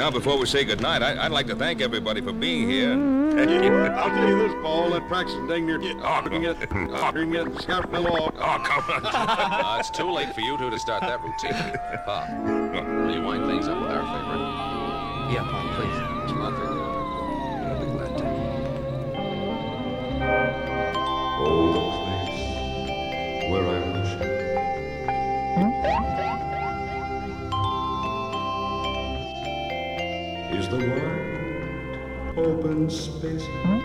Now, before we say goodnight, I, I'd like to thank everybody for being here. I'll tell you this, Paul. That Braxton dang near Oh, drinking it, drinking it, the scout fell off. Oh, come on. Uh, it's too late for you two to start that routine. Pa, will you wind things up with our favorite? Yeah, Pop, open spaces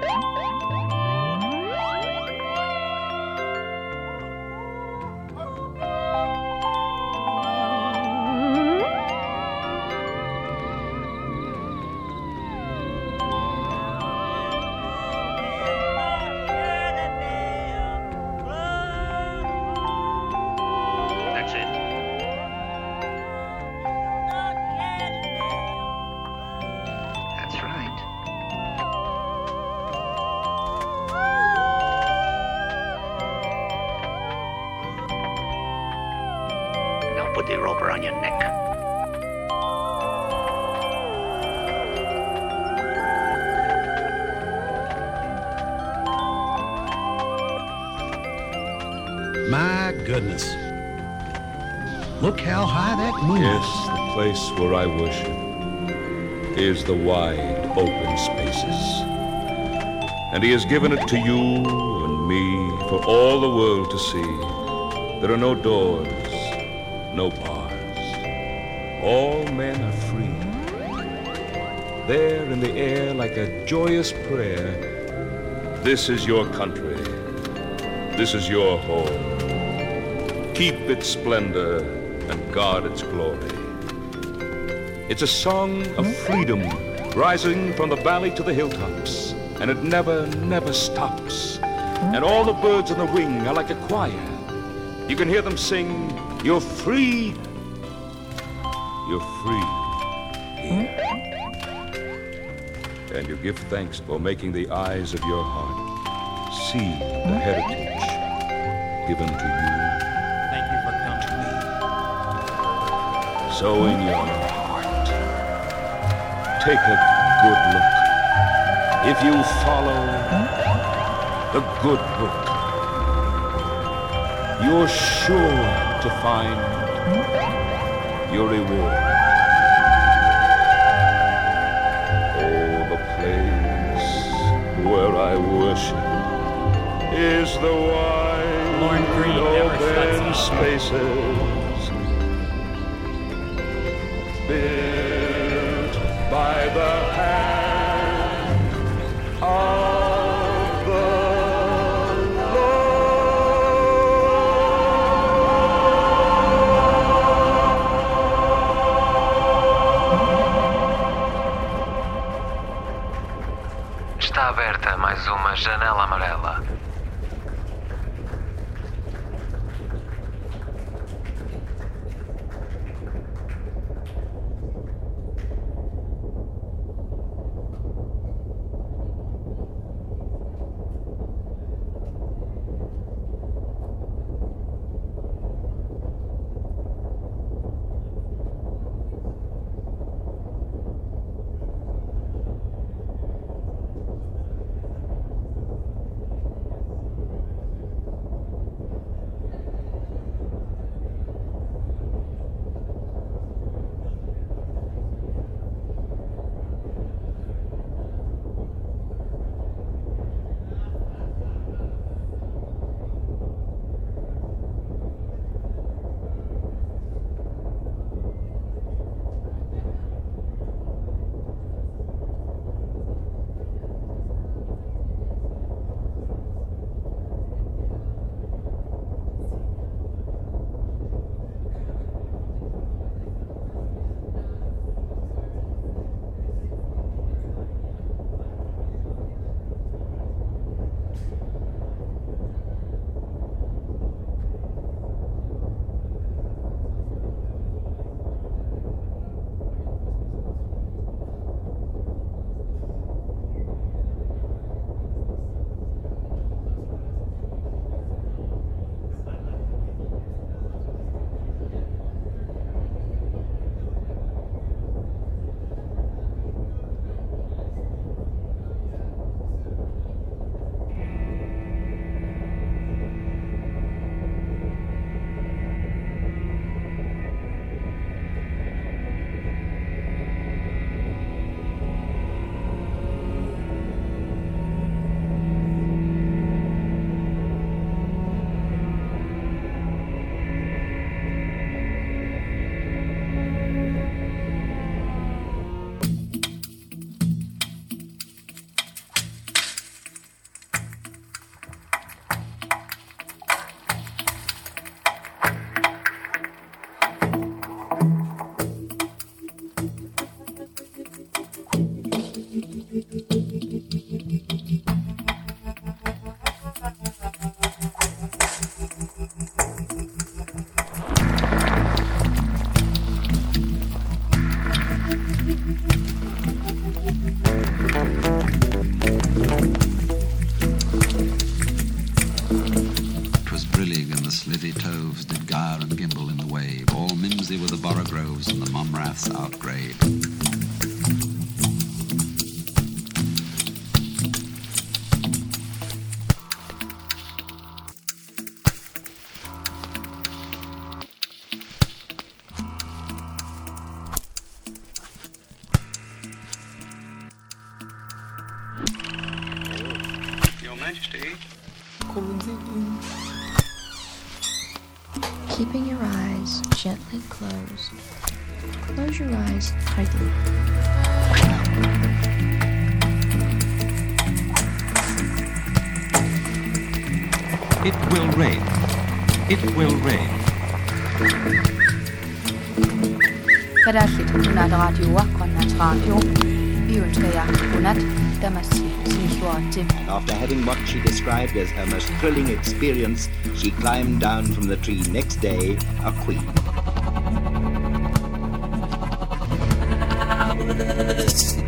you your neck. My goodness. Look how high that moon Yes, is. the place where I worship is the wide open spaces. And he has given it to you and me for all the world to see. There are no doors, no bars. All men are free. There in the air, like a joyous prayer, this is your country. This is your home. Keep its splendor and guard its glory. It's a song of hmm? freedom rising from the valley to the hilltops, and it never, never stops. Hmm? And all the birds on the wing are like a choir. You can hear them sing, You're free. You're free here. And you give thanks for making the eyes of your heart see the heritage given to you. Thank you for coming. to me. So in your heart, take a good look. If you follow the good book, you're sure to find your reward. Oh, the place where I worship is the wide Green open spaces built janela amarela. Majesty. Keeping your eyes gently closed. Close your eyes tightly. It will rain. It will rain. Kadashit kunad radio konat radio. Biuntka jak kunat damasi sinsuatim. After having what she described as her most thrilling experience, she climbed down from the tree next day, a queen. Come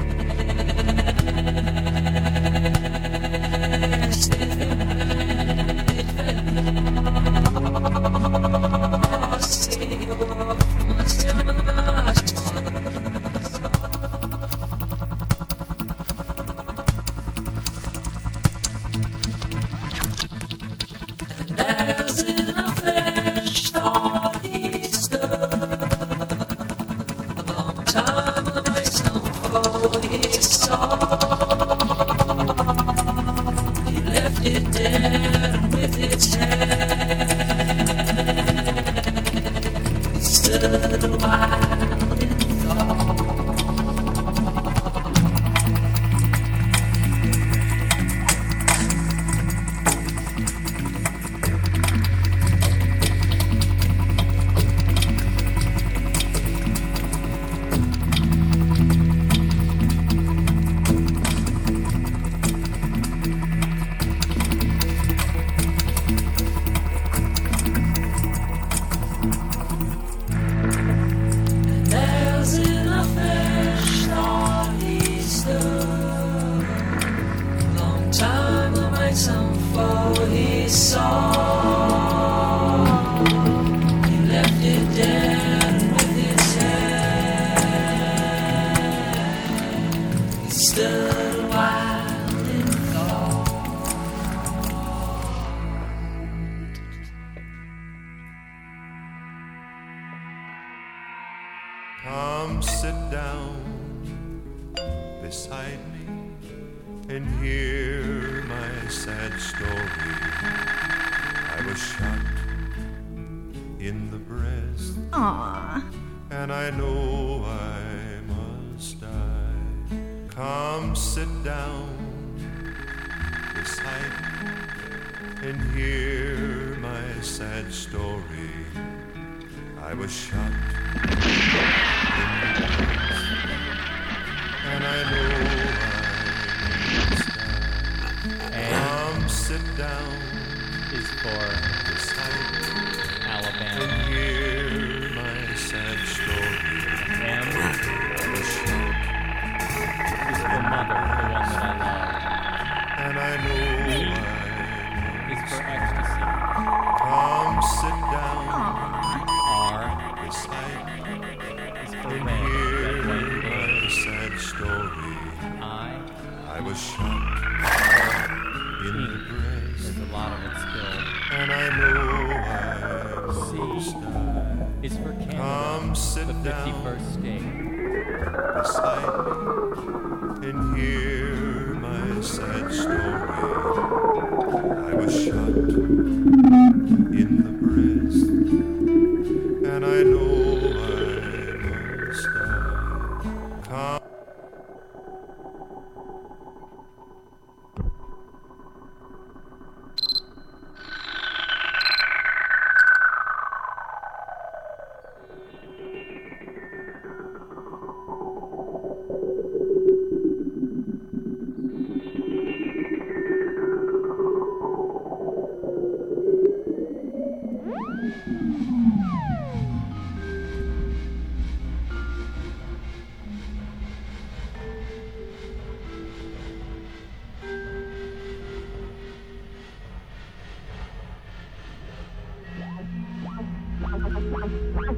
sit down is for beside me Alabama. and hear my sad story. M I was shot is for mother, the one that I love. and I know E I is for ecstasy. come sit down R beside me is for and red, hear red, my sad story. I I was shot in and I know I must C is for Come sit the down 51st state. beside me and hear my sad story. I was shot in the breast, and I know I must die. Come one, one.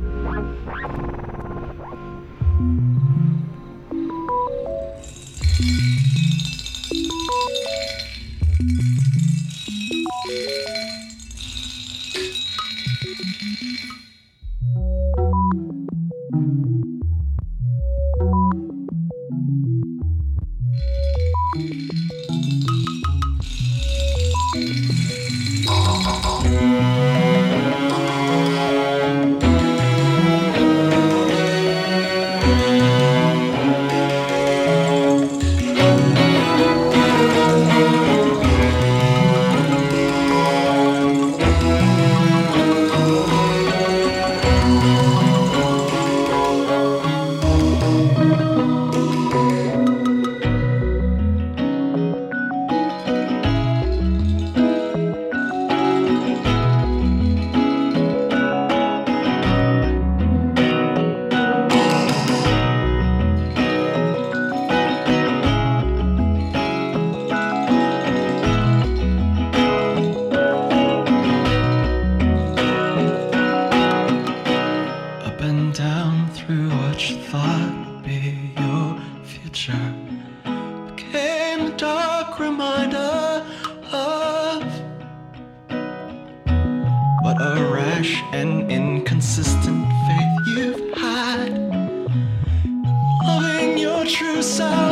a rash and inconsistent faith you've had. Loving your true self.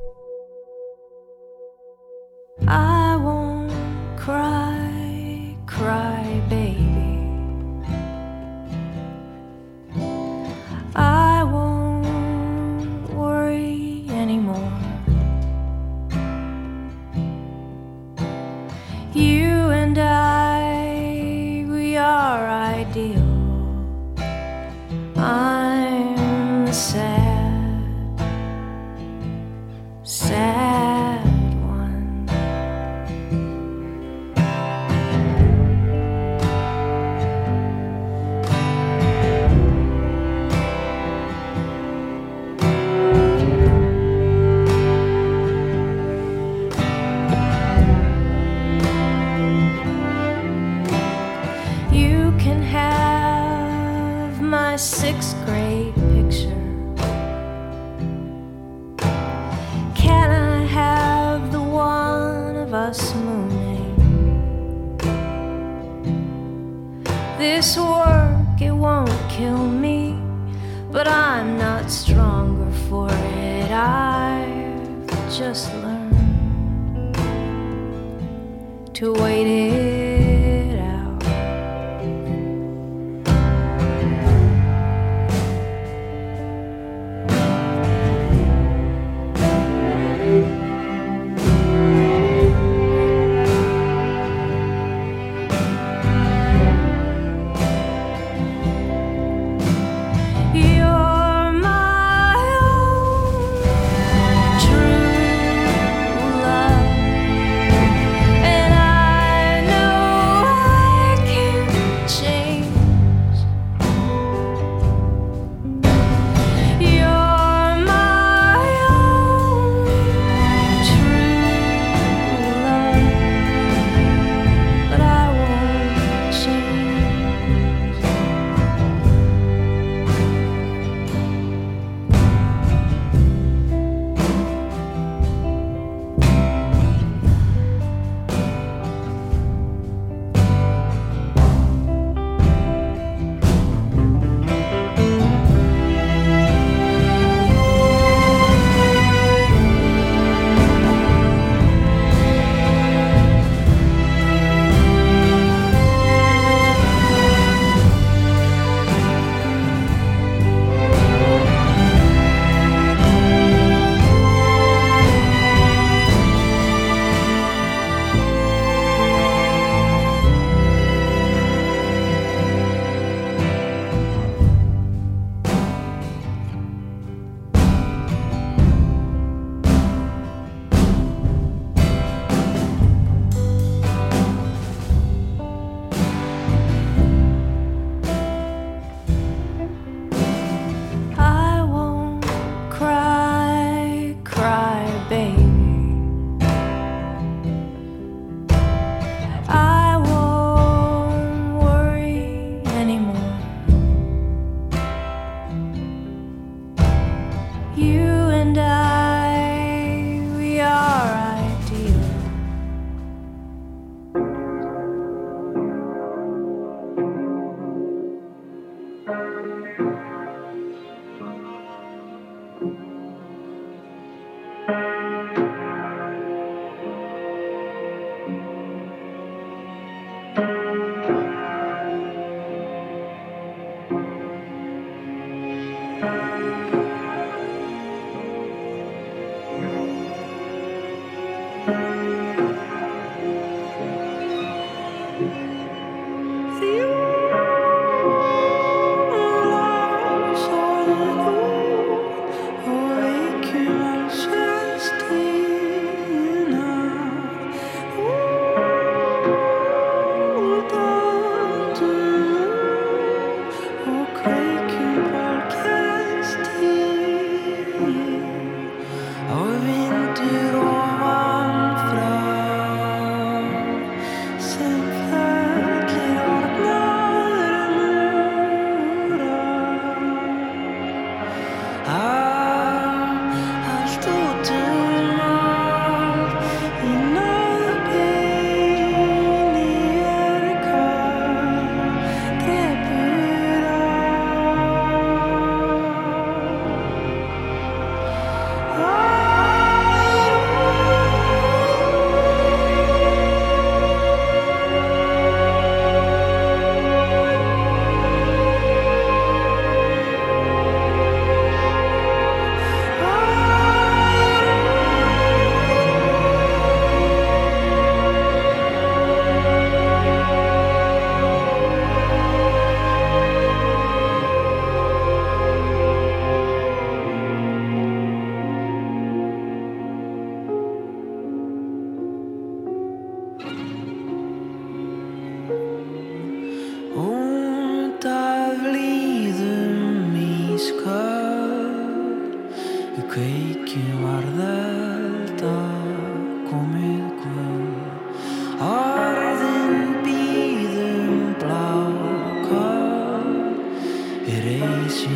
To wait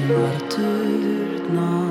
reysum var